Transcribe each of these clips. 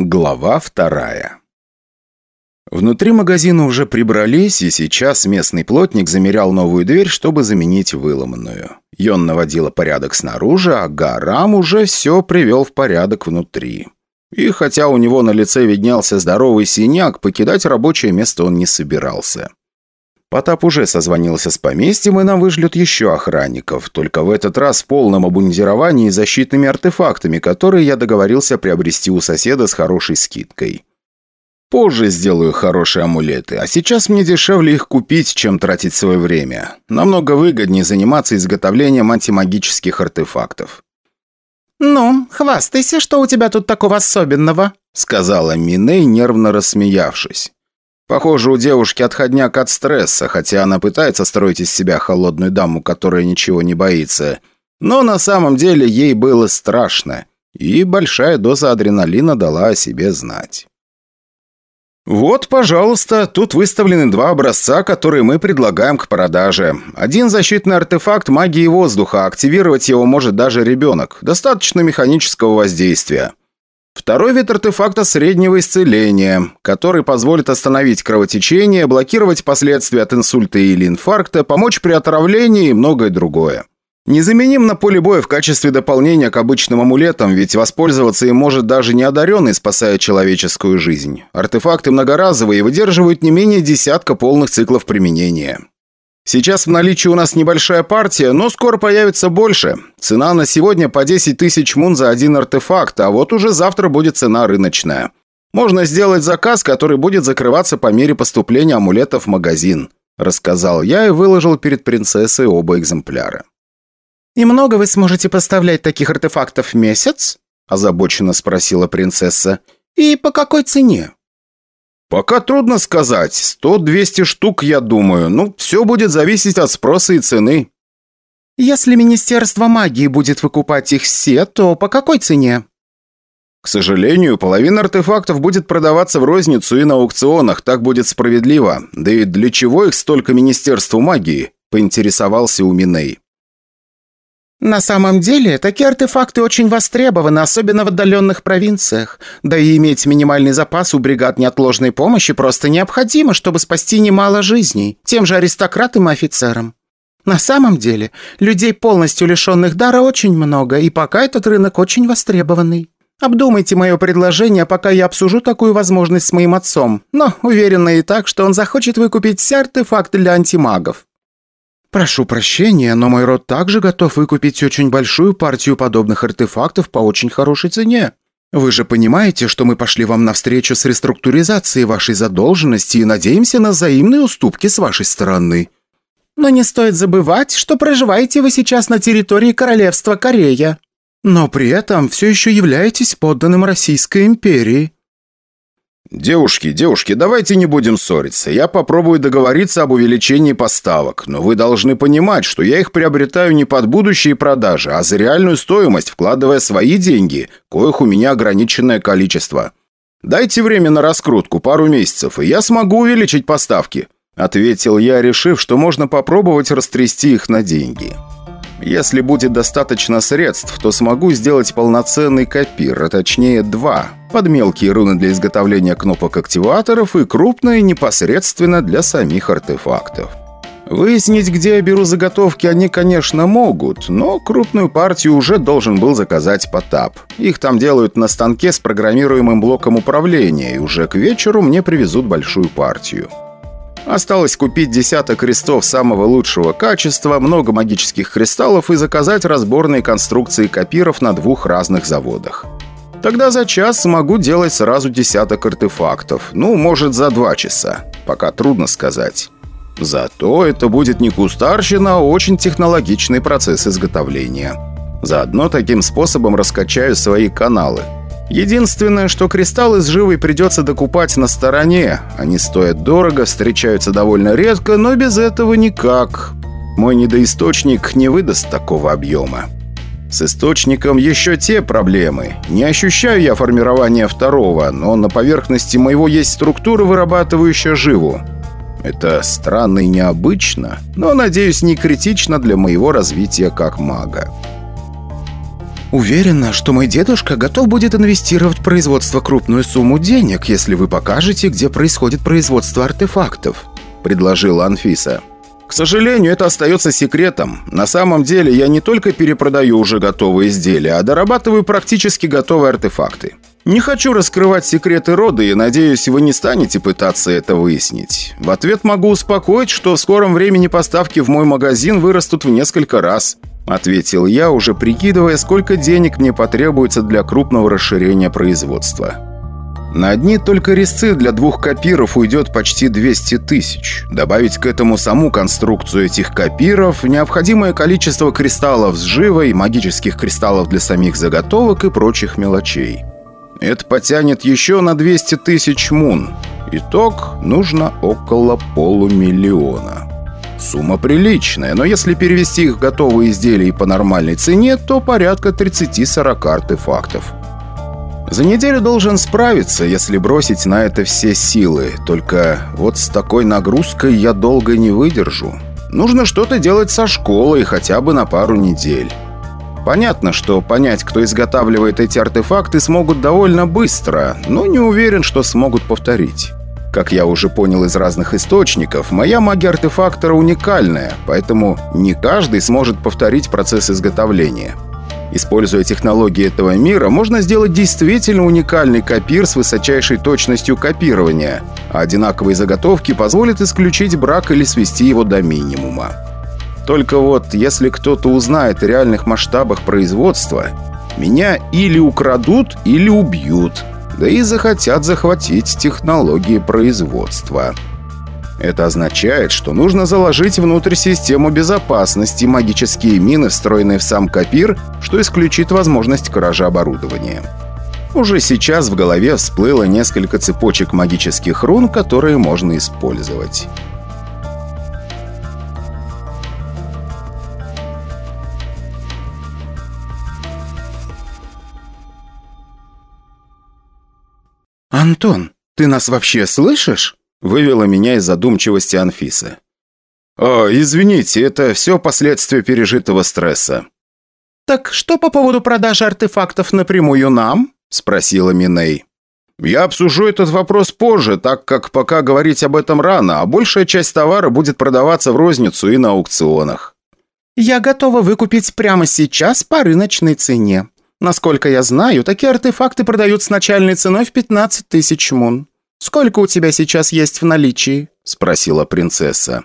Глава вторая Внутри магазина уже прибрались, и сейчас местный плотник замерял новую дверь, чтобы заменить выломанную. Йон наводила порядок снаружи, а Гарам уже все привел в порядок внутри. И хотя у него на лице виднелся здоровый синяк, покидать рабочее место он не собирался. Потап уже созвонился с поместьем, и нам вышлют еще охранников, только в этот раз в полном обмундировании и защитными артефактами, которые я договорился приобрести у соседа с хорошей скидкой. Позже сделаю хорошие амулеты, а сейчас мне дешевле их купить, чем тратить свое время. Намного выгоднее заниматься изготовлением антимагических артефактов. «Ну, хвастайся, что у тебя тут такого особенного», сказала Миней, нервно рассмеявшись. Похоже, у девушки отходняк от стресса, хотя она пытается строить из себя холодную даму, которая ничего не боится. Но на самом деле ей было страшно, и большая доза адреналина дала о себе знать. «Вот, пожалуйста, тут выставлены два образца, которые мы предлагаем к продаже. Один защитный артефакт магии воздуха, активировать его может даже ребенок. Достаточно механического воздействия. Второй вид артефакта среднего исцеления, который позволит остановить кровотечение, блокировать последствия от инсульта или инфаркта, помочь при отравлении и многое другое. Незаменим на поле боя в качестве дополнения к обычным амулетам, ведь воспользоваться им может даже неодаренный, спасая человеческую жизнь. Артефакты многоразовые и выдерживают не менее десятка полных циклов применения. Сейчас в наличии у нас небольшая партия, но скоро появится больше. Цена на сегодня по 10 тысяч мун за один артефакт, а вот уже завтра будет цена рыночная. Можно сделать заказ, который будет закрываться по мере поступления амулетов в магазин», рассказал я и выложил перед принцессой оба экземпляра. «И много вы сможете поставлять таких артефактов в месяц?» озабоченно спросила принцесса. «И по какой цене?» «Пока трудно сказать. Сто-двести штук, я думаю. Ну, все будет зависеть от спроса и цены». «Если Министерство магии будет выкупать их все, то по какой цене?» «К сожалению, половина артефактов будет продаваться в розницу и на аукционах. Так будет справедливо. Да и для чего их столько Министерству магии?» – поинтересовался у Миней. На самом деле, такие артефакты очень востребованы, особенно в отдаленных провинциях. Да и иметь минимальный запас у бригад неотложной помощи просто необходимо, чтобы спасти немало жизней, тем же аристократам и офицерам. На самом деле, людей, полностью лишенных дара, очень много, и пока этот рынок очень востребованный. Обдумайте мое предложение, пока я обсужу такую возможность с моим отцом, но уверена и так, что он захочет выкупить все артефакты для антимагов. «Прошу прощения, но мой род также готов выкупить очень большую партию подобных артефактов по очень хорошей цене. Вы же понимаете, что мы пошли вам навстречу с реструктуризацией вашей задолженности и надеемся на взаимные уступки с вашей стороны». «Но не стоит забывать, что проживаете вы сейчас на территории Королевства Корея. Но при этом все еще являетесь подданным Российской империи». «Девушки, девушки, давайте не будем ссориться. Я попробую договориться об увеличении поставок, но вы должны понимать, что я их приобретаю не под будущие продажи, а за реальную стоимость, вкладывая свои деньги, коих у меня ограниченное количество. Дайте время на раскрутку, пару месяцев, и я смогу увеличить поставки», ответил я, решив, что можно попробовать растрясти их на деньги. Если будет достаточно средств, то смогу сделать полноценный копир, а точнее два, под мелкие руны для изготовления кнопок активаторов и крупные непосредственно для самих артефактов. Выяснить, где я беру заготовки, они, конечно, могут, но крупную партию уже должен был заказать Потап. Их там делают на станке с программируемым блоком управления, и уже к вечеру мне привезут большую партию. Осталось купить десяток крестов самого лучшего качества, много магических кристаллов и заказать разборные конструкции копиров на двух разных заводах. Тогда за час смогу делать сразу десяток артефактов. Ну, может, за два часа. Пока трудно сказать. Зато это будет не кустарщина, а очень технологичный процесс изготовления. Заодно таким способом раскачаю свои каналы – Единственное, что кристаллы с живой придется докупать на стороне. Они стоят дорого, встречаются довольно редко, но без этого никак. Мой недоисточник не выдаст такого объема. С источником еще те проблемы. Не ощущаю я формирования второго, но на поверхности моего есть структура, вырабатывающая живу. Это странно и необычно, но, надеюсь, не критично для моего развития как мага. Уверена, что мой дедушка готов будет инвестировать в производство крупную сумму денег, если вы покажете, где происходит производство артефактов», – предложила Анфиса. К сожалению, это остается секретом. На самом деле, я не только перепродаю уже готовые изделия, а дорабатываю практически готовые артефакты. Не хочу раскрывать секреты рода и надеюсь, вы не станете пытаться это выяснить. В ответ могу успокоить, что в скором времени поставки в мой магазин вырастут в несколько раз. Ответил я, уже прикидывая, сколько денег мне потребуется для крупного расширения производства. На одни только резцы для двух копиров уйдет почти 200 тысяч. Добавить к этому саму конструкцию этих копиров, необходимое количество кристаллов с живой, магических кристаллов для самих заготовок и прочих мелочей. Это потянет еще на 200 тысяч мун. Итог нужно около полумиллиона. Сумма приличная, но если перевести их в готовые изделия по нормальной цене, то порядка 30-40 артефактов. За неделю должен справиться, если бросить на это все силы. Только вот с такой нагрузкой я долго не выдержу. Нужно что-то делать со школой хотя бы на пару недель. Понятно, что понять, кто изготавливает эти артефакты, смогут довольно быстро, но не уверен, что смогут повторить. Как я уже понял из разных источников, моя магия артефактора уникальная, поэтому не каждый сможет повторить процесс изготовления. Используя технологии этого мира, можно сделать действительно уникальный копир с высочайшей точностью копирования, а одинаковые заготовки позволят исключить брак или свести его до минимума. Только вот, если кто-то узнает о реальных масштабах производства, меня или украдут, или убьют, да и захотят захватить технологии производства. Это означает, что нужно заложить внутрь систему безопасности магические мины, встроенные в сам копир, что исключит возможность кражи оборудования. Уже сейчас в голове всплыло несколько цепочек магических рун, которые можно использовать. «Антон, ты нас вообще слышишь?» Вывела меня из задумчивости Анфиса. «О, извините, это все последствия пережитого стресса». «Так что по поводу продажи артефактов напрямую нам?» – спросила Миней. «Я обсужу этот вопрос позже, так как пока говорить об этом рано, а большая часть товара будет продаваться в розницу и на аукционах». «Я готова выкупить прямо сейчас по рыночной цене. Насколько я знаю, такие артефакты продают с начальной ценой в 15 тысяч мун. «Сколько у тебя сейчас есть в наличии?» – спросила принцесса.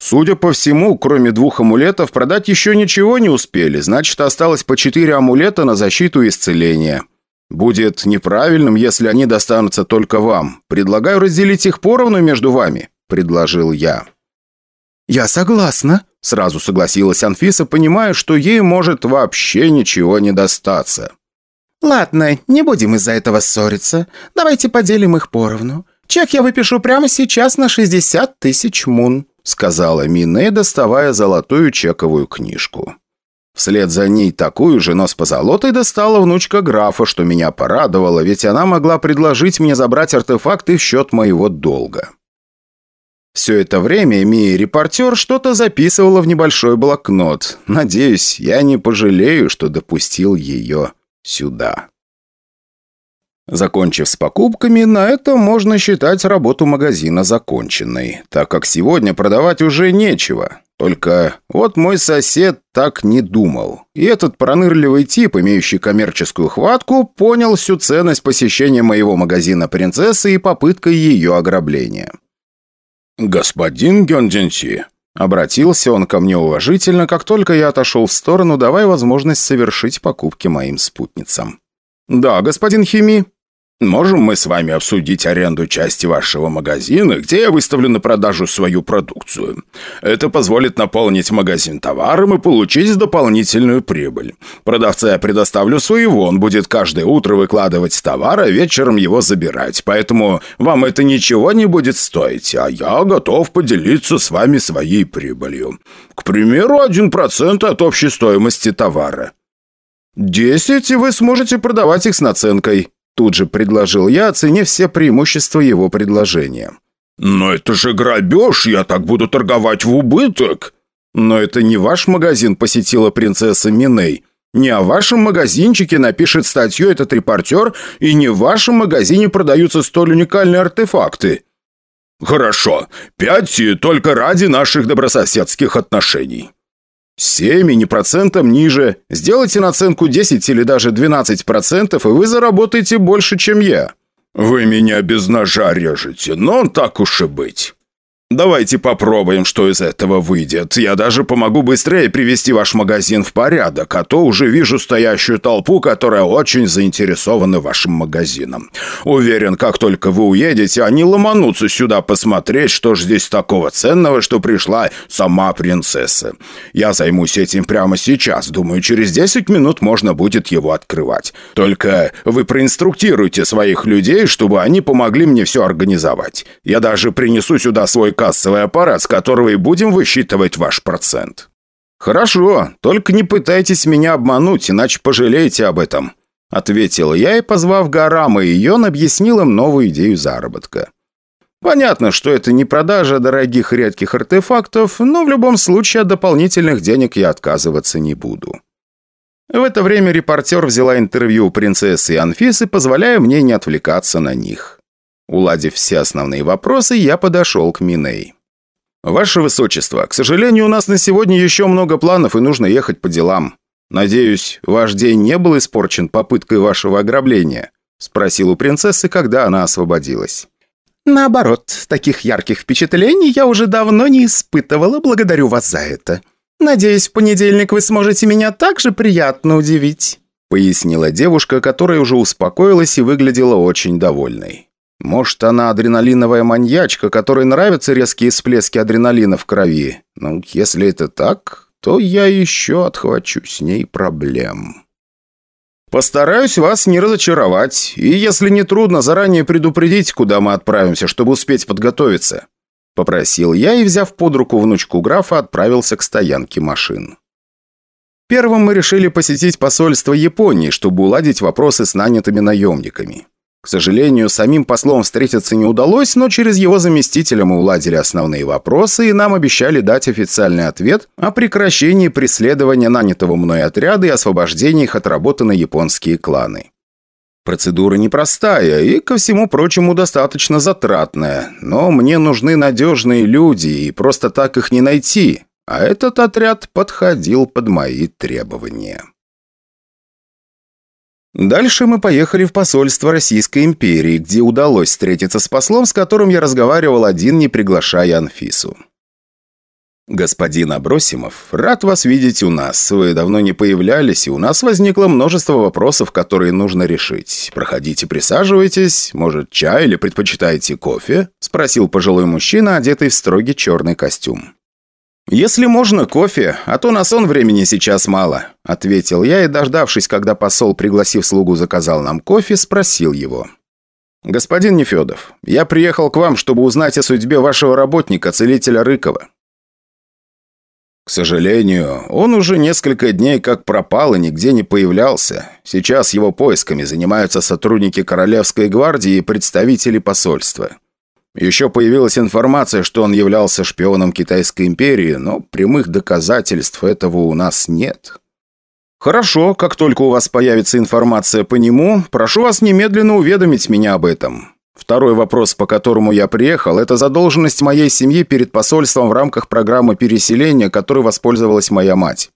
«Судя по всему, кроме двух амулетов, продать еще ничего не успели, значит, осталось по четыре амулета на защиту и исцеление. Будет неправильным, если они достанутся только вам. Предлагаю разделить их поровну между вами», – предложил я. «Я согласна», – сразу согласилась Анфиса, понимая, что ей может вообще ничего не достаться. «Ладно, не будем из-за этого ссориться. Давайте поделим их поровну. Чек я выпишу прямо сейчас на 60 тысяч мун», сказала Мине, доставая золотую чековую книжку. Вслед за ней такую же, но с позолотой достала внучка графа, что меня порадовало, ведь она могла предложить мне забрать артефакты в счет моего долга. Все это время Мия-репортер что-то записывала в небольшой блокнот. Надеюсь, я не пожалею, что допустил ее сюда. Закончив с покупками, на этом можно считать работу магазина законченной, так как сегодня продавать уже нечего. Только вот мой сосед так не думал. И этот пронырливый тип, имеющий коммерческую хватку, понял всю ценность посещения моего магазина принцессы и попыткой ее ограбления. «Господин Гёндзинси», Обратился он ко мне уважительно, как только я отошел в сторону, давая возможность совершить покупки моим спутницам. «Да, господин Хими», Можем мы с вами обсудить аренду части вашего магазина, где я выставлю на продажу свою продукцию. Это позволит наполнить магазин товаром и получить дополнительную прибыль. Продавца я предоставлю своего, он будет каждое утро выкладывать товар, а вечером его забирать. Поэтому вам это ничего не будет стоить, а я готов поделиться с вами своей прибылью. К примеру, 1% от общей стоимости товара. Десять, и вы сможете продавать их с наценкой. Тут же предложил я, оценив все преимущества его предложения. «Но это же грабеж, я так буду торговать в убыток!» «Но это не ваш магазин», — посетила принцесса Миней. Не о вашем магазинчике напишет статью этот репортер, и не в вашем магазине продаются столь уникальные артефакты». «Хорошо. Пять только ради наших добрососедских отношений». «Семь и не процентом ниже. Сделайте наценку 10 или даже 12%, и вы заработаете больше, чем я». «Вы меня без ножа режете, но так уж и быть». Давайте попробуем, что из этого выйдет. Я даже помогу быстрее привести ваш магазин в порядок, а то уже вижу стоящую толпу, которая очень заинтересована вашим магазином. Уверен, как только вы уедете, они ломанутся сюда посмотреть, что же здесь такого ценного, что пришла сама принцесса. Я займусь этим прямо сейчас. Думаю, через 10 минут можно будет его открывать. Только вы проинструктируйте своих людей, чтобы они помогли мне все организовать. Я даже принесу сюда свой кассовый аппарат, с которого и будем высчитывать ваш процент». «Хорошо, только не пытайтесь меня обмануть, иначе пожалеете об этом», ответил я и, позвав Гарама и Йон, объяснил им новую идею заработка. Понятно, что это не продажа дорогих редких артефактов, но в любом случае от дополнительных денег я отказываться не буду. В это время репортер взяла интервью у принцессы и Анфисы, позволяя мне не отвлекаться на них. Уладив все основные вопросы, я подошел к Миней. «Ваше Высочество, к сожалению, у нас на сегодня еще много планов и нужно ехать по делам. Надеюсь, ваш день не был испорчен попыткой вашего ограбления?» Спросил у принцессы, когда она освободилась. «Наоборот, таких ярких впечатлений я уже давно не испытывала, благодарю вас за это. Надеюсь, в понедельник вы сможете меня также приятно удивить», пояснила девушка, которая уже успокоилась и выглядела очень довольной. Может, она адреналиновая маньячка, которой нравятся резкие всплески адреналина в крови. Ну, если это так, то я еще отхвачу с ней проблем. Постараюсь вас не разочаровать, и если не трудно, заранее предупредить, куда мы отправимся, чтобы успеть подготовиться. Попросил я и, взяв под руку внучку графа, отправился к стоянке машин. Первым мы решили посетить посольство Японии, чтобы уладить вопросы с нанятыми наемниками. К сожалению, самим послом встретиться не удалось, но через его заместителя мы уладили основные вопросы и нам обещали дать официальный ответ о прекращении преследования нанятого мной отряда и освобождении их от работы на японские кланы. Процедура непростая и, ко всему прочему, достаточно затратная, но мне нужны надежные люди, и просто так их не найти, а этот отряд подходил под мои требования. Дальше мы поехали в посольство Российской империи, где удалось встретиться с послом, с которым я разговаривал один, не приглашая Анфису. «Господин Абросимов, рад вас видеть у нас. Вы давно не появлялись, и у нас возникло множество вопросов, которые нужно решить. Проходите, присаживайтесь. Может, чай или предпочитаете кофе?» – спросил пожилой мужчина, одетый в строгий черный костюм. «Если можно, кофе, а то на сон времени сейчас мало», – ответил я и, дождавшись, когда посол, пригласив слугу, заказал нам кофе, спросил его. «Господин Нефедов, я приехал к вам, чтобы узнать о судьбе вашего работника, целителя Рыкова». «К сожалению, он уже несколько дней как пропал и нигде не появлялся. Сейчас его поисками занимаются сотрудники Королевской гвардии и представители посольства». Еще появилась информация, что он являлся шпионом Китайской империи, но прямых доказательств этого у нас нет. Хорошо, как только у вас появится информация по нему, прошу вас немедленно уведомить меня об этом. Второй вопрос, по которому я приехал, это задолженность моей семьи перед посольством в рамках программы переселения, которой воспользовалась моя мать.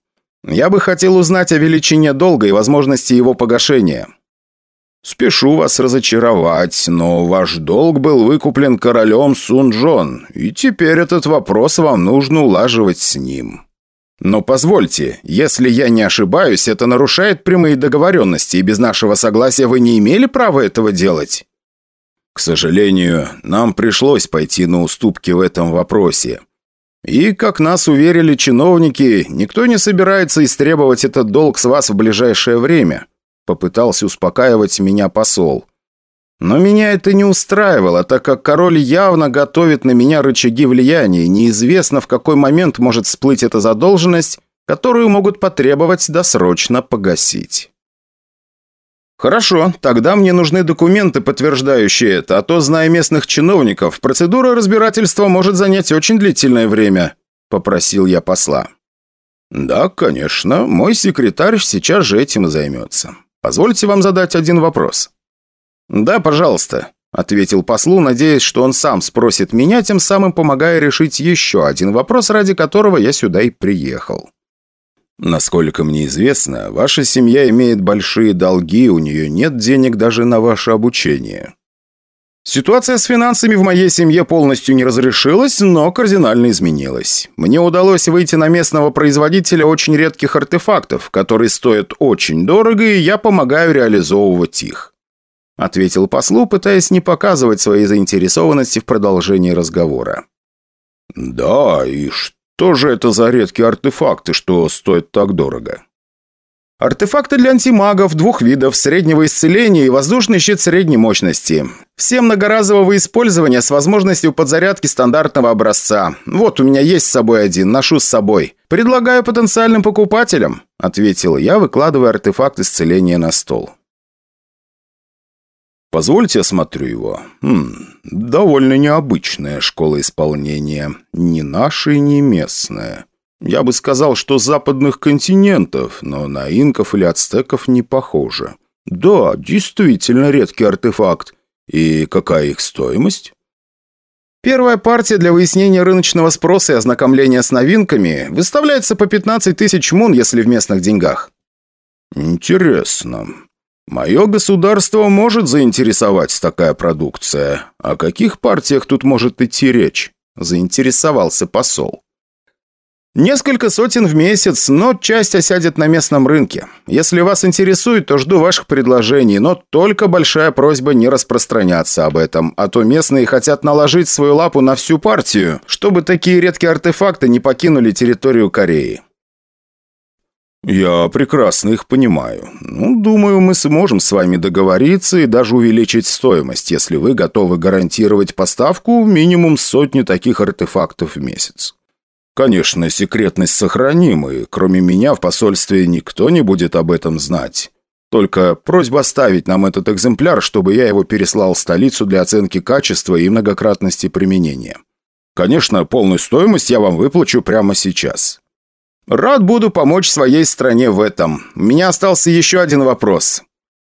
Я бы хотел узнать о величине долга и возможности его погашения. «Спешу вас разочаровать, но ваш долг был выкуплен королем Сунжон, и теперь этот вопрос вам нужно улаживать с ним». «Но позвольте, если я не ошибаюсь, это нарушает прямые договоренности, и без нашего согласия вы не имели права этого делать?» «К сожалению, нам пришлось пойти на уступки в этом вопросе. И, как нас уверили чиновники, никто не собирается истребовать этот долг с вас в ближайшее время. Попытался успокаивать меня посол. Но меня это не устраивало, так как король явно готовит на меня рычаги влияния, и неизвестно, в какой момент может всплыть эта задолженность, которую могут потребовать досрочно погасить. «Хорошо, тогда мне нужны документы, подтверждающие это, а то, зная местных чиновников, процедура разбирательства может занять очень длительное время», – попросил я посла. «Да, конечно. Мой секретарь сейчас же этим займется. Позвольте вам задать один вопрос». «Да, пожалуйста», — ответил послу, надеясь, что он сам спросит меня, тем самым помогая решить еще один вопрос, ради которого я сюда и приехал. «Насколько мне известно, ваша семья имеет большие долги, у нее нет денег даже на ваше обучение». Ситуация с финансами в моей семье полностью не разрешилась, но кардинально изменилась. Мне удалось выйти на местного производителя очень редких артефактов, которые стоят очень дорого, и я помогаю реализовывать их. Ответил послу, пытаясь не показывать своей заинтересованности в продолжении разговора. «Да, и что же это за редкие артефакты, что стоят так дорого?» Артефакты для антимагов двух видов, среднего исцеления и воздушный щит средней мощности. Все многоразового использования с возможностью подзарядки стандартного образца. Вот у меня есть с собой один, ношу с собой. Предлагаю потенциальным покупателям, ответил я, выкладывая артефакт исцеления на стол. Позвольте осмотрю его. Хм, довольно необычная школа исполнения. Ни наша, ни местная. Я бы сказал, что западных континентов, но на инков или ацтеков не похоже. Да, действительно редкий артефакт. И какая их стоимость? Первая партия для выяснения рыночного спроса и ознакомления с новинками выставляется по 15 тысяч мун, если в местных деньгах. Интересно. Мое государство может заинтересовать такая продукция. О каких партиях тут может идти речь? Заинтересовался посол. Несколько сотен в месяц, но часть осядет на местном рынке. Если вас интересует, то жду ваших предложений, но только большая просьба не распространяться об этом, а то местные хотят наложить свою лапу на всю партию, чтобы такие редкие артефакты не покинули территорию Кореи. «Я прекрасно их понимаю. Ну, думаю, мы сможем с вами договориться и даже увеличить стоимость, если вы готовы гарантировать поставку минимум сотни таких артефактов в месяц». Конечно, секретность сохраним, и кроме меня в посольстве никто не будет об этом знать. Только просьба оставить нам этот экземпляр, чтобы я его переслал в столицу для оценки качества и многократности применения. Конечно, полную стоимость я вам выплачу прямо сейчас. Рад буду помочь своей стране в этом. У меня остался еще один вопрос.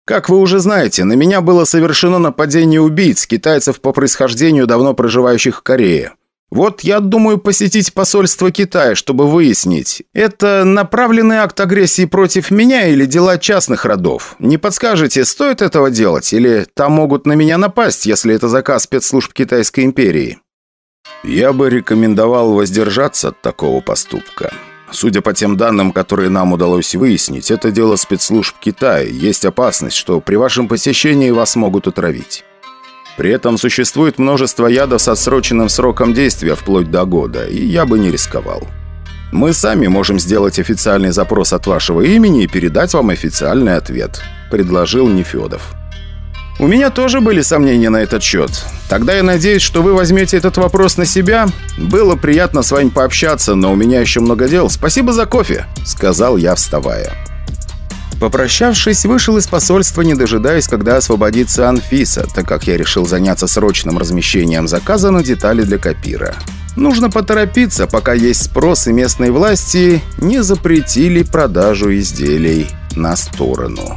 Как вы уже знаете, на меня было совершено нападение убийц, китайцев по происхождению, давно проживающих в Корее. Вот я думаю посетить посольство Китая, чтобы выяснить, это направленный акт агрессии против меня или дела частных родов. Не подскажете, стоит этого делать, или там могут на меня напасть, если это заказ спецслужб Китайской империи? Я бы рекомендовал воздержаться от такого поступка. Судя по тем данным, которые нам удалось выяснить, это дело спецслужб Китая. Есть опасность, что при вашем посещении вас могут отравить. При этом существует множество ядов с отсроченным сроком действия вплоть до года, и я бы не рисковал. Мы сами можем сделать официальный запрос от вашего имени и передать вам официальный ответ», – предложил Нефедов. «У меня тоже были сомнения на этот счет. Тогда я надеюсь, что вы возьмете этот вопрос на себя. Было приятно с вами пообщаться, но у меня еще много дел. Спасибо за кофе», – сказал я, вставая. Попрощавшись, вышел из посольства, не дожидаясь, когда освободится Анфиса, так как я решил заняться срочным размещением заказа на детали для копира. Нужно поторопиться, пока есть спрос и местные власти не запретили продажу изделий на сторону.